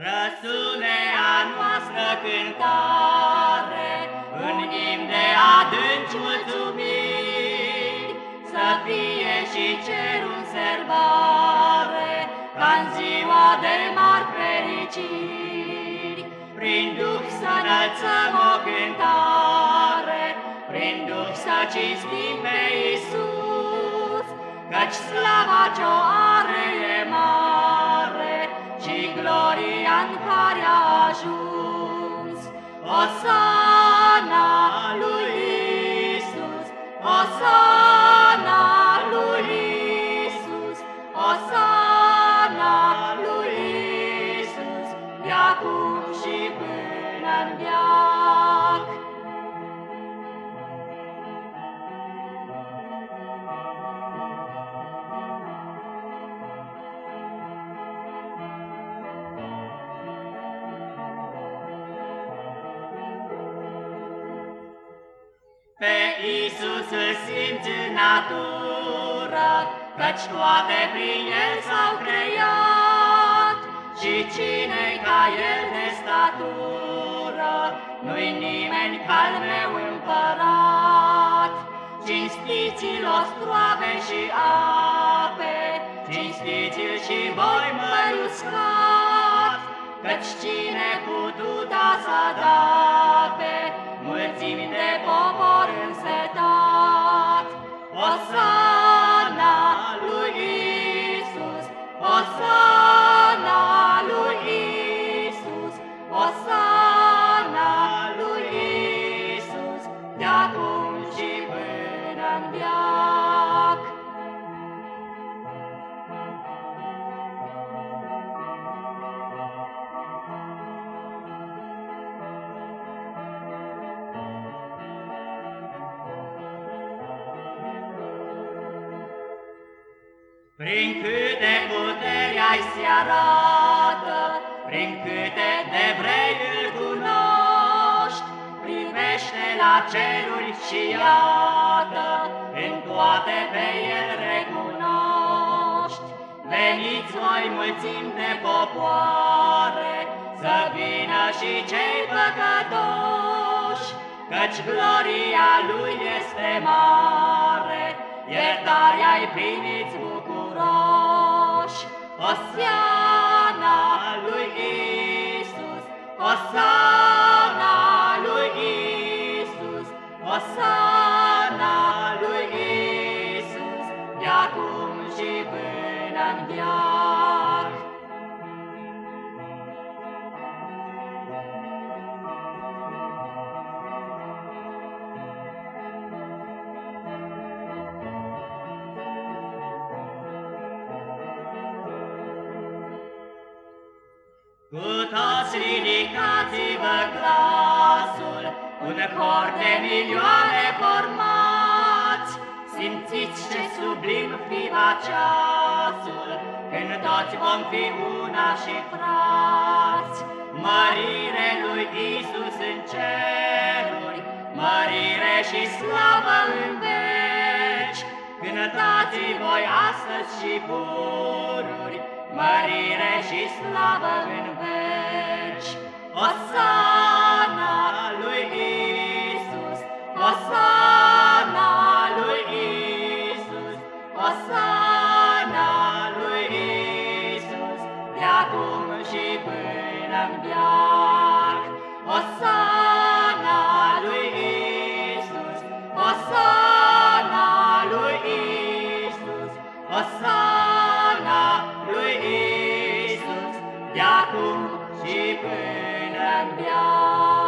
Răsune a noastră cântare În imn de adânci mulțumiri Să fie și cerul serbare ca în ziua de mari fericiri. Prin Duh să înălțăm o cântare Prin Duh să cinstim pe Iisus Căci slava ce-o Osana Pe Iisus îl simți în natură, Căci toate prin El s-au creat, Și cine ca El de statură, Nu-i nimeni ca-l meu împărat. Cinstiți-l ostroave și ape, Cinstiți-l și voi mări uscat, Căci cine pututa să dape, Osana lui Isus, de acum și până în viac. Prin câte puteri ai se arată, Prin câte de vrei îl cunoști, Privește la ceruri și iată, În toate pe el recunoști. Veniți voi mulțimi de popoare, Să vină și cei păcătoși, Căci gloria lui este mare, Iertarea-i primiți bucuroși. Osiana Osana lui Isus, Osana lui Isus, de acum și până în viac. Cu toți ridicați-vă glasul, un cor de milioane formați, Simțiți ce sublim fi va ceasul, Când toți vom fi una și frați. Mărire lui Isus în ceruri, Mărire și slavă în veci, Cântați voi astăzi și pururi, Mărire și slavă în veci. Osana lui Isus, Osana lui Isus, Osana lui Isus, de acum și până în viac. Osana de acum și până-n.